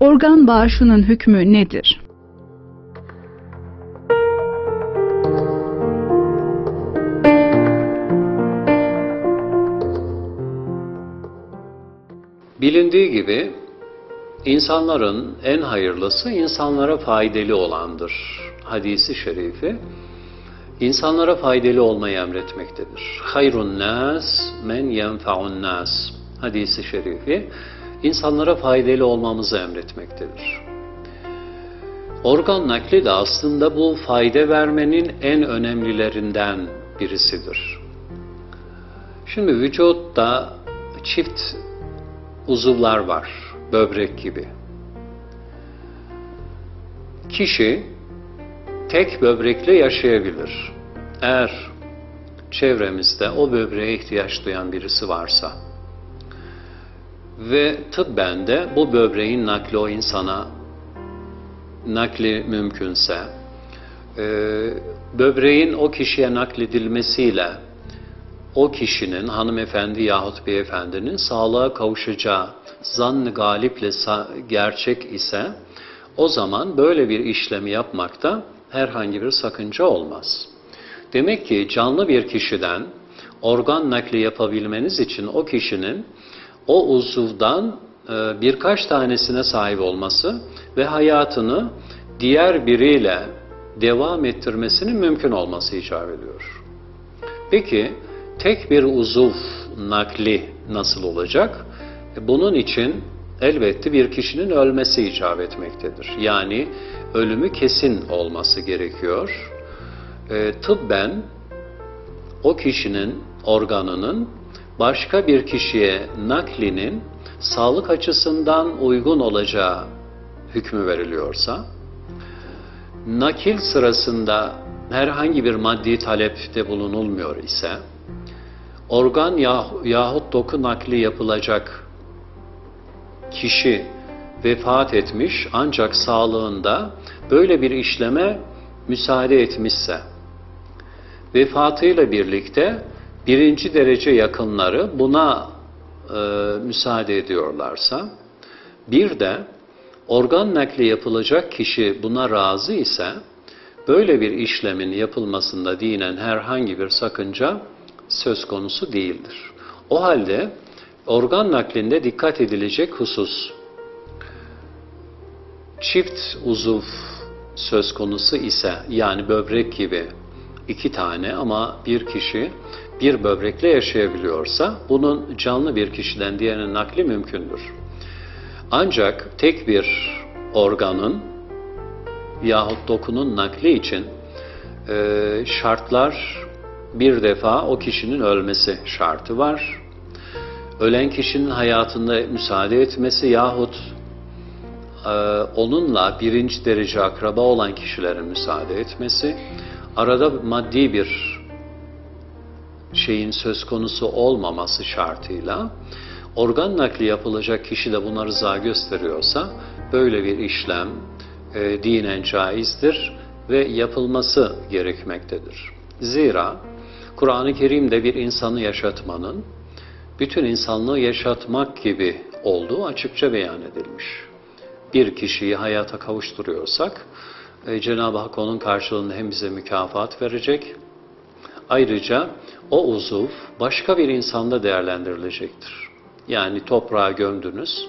Organ bağışının hükmü nedir? Bilindiği gibi insanların en hayırlısı insanlara faydalı olandır. Hadisi şerifi insanlara faydalı olmayı emretmektedir. Hayrun nas men yenfa'un nas hadisi şerifi insanlara faydalı olmamızı emretmektedir. Organ nakli de aslında bu fayda vermenin en önemlilerinden birisidir. Şimdi vücutta çift uzuvlar var, böbrek gibi. Kişi tek böbrekle yaşayabilir. Eğer çevremizde o böbreğe ihtiyaç duyan birisi varsa ve tıbben de bu böbreğin nakli o insana nakli mümkünse e, böbreğin o kişiye nakledilmesiyle o kişinin hanımefendi yahut beyefendinin sağlığa kavuşacağı zannı galiple gerçek ise o zaman böyle bir işlemi yapmakta herhangi bir sakınca olmaz. Demek ki canlı bir kişiden organ nakli yapabilmeniz için o kişinin o uzuvdan e, birkaç tanesine sahip olması ve hayatını diğer biriyle devam ettirmesinin mümkün olması icap ediyor. Peki tek bir uzuv nakli nasıl olacak? E, bunun için elbette bir kişinin ölmesi icap etmektedir. Yani ölümü kesin olması gerekiyor. E, tıbben o kişinin organının başka bir kişiye naklinin sağlık açısından uygun olacağı hükmü veriliyorsa, nakil sırasında herhangi bir maddi talepte bulunulmuyor ise, organ yah yahut doku nakli yapılacak kişi vefat etmiş ancak sağlığında böyle bir işleme müsaade etmişse, vefatıyla birlikte birinci derece yakınları buna e, müsaade ediyorlarsa, bir de organ nakli yapılacak kişi buna razı ise, böyle bir işlemin yapılmasında dinen herhangi bir sakınca söz konusu değildir. O halde organ naklinde dikkat edilecek husus, çift uzuv söz konusu ise yani böbrek gibi iki tane ama bir kişi bir böbrekle yaşayabiliyorsa bunun canlı bir kişiden diğerine nakli mümkündür. Ancak tek bir organın yahut dokunun nakli için e, şartlar bir defa o kişinin ölmesi şartı var. Ölen kişinin hayatında müsaade etmesi yahut e, onunla birinci derece akraba olan kişilerin müsaade etmesi, arada maddi bir şeyin söz konusu olmaması şartıyla organ nakli yapılacak kişi de buna rıza gösteriyorsa böyle bir işlem e, dinen caizdir ve yapılması gerekmektedir. Zira Kur'an-ı Kerim'de bir insanı yaşatmanın bütün insanlığı yaşatmak gibi olduğu açıkça beyan edilmiş. Bir kişiyi hayata kavuşturuyorsak e, Cenab-ı Hak onun karşılığında hem bize mükafat verecek Ayrıca o uzuv başka bir insanda değerlendirilecektir. Yani toprağa gömdünüz,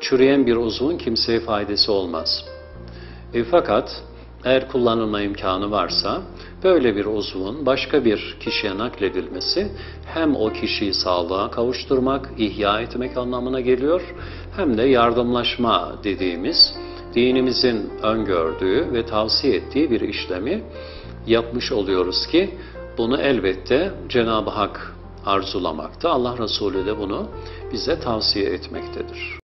çürüyen bir uzvun kimseye faydası olmaz. E, fakat eğer kullanılma imkanı varsa böyle bir uzvun başka bir kişiye nakledilmesi hem o kişiyi sağlığa kavuşturmak, ihya etmek anlamına geliyor hem de yardımlaşma dediğimiz dinimizin öngördüğü ve tavsiye ettiği bir işlemi yapmış oluyoruz ki bunu elbette Cenab-ı Hak arzulamakta. Allah Resulü de bunu bize tavsiye etmektedir.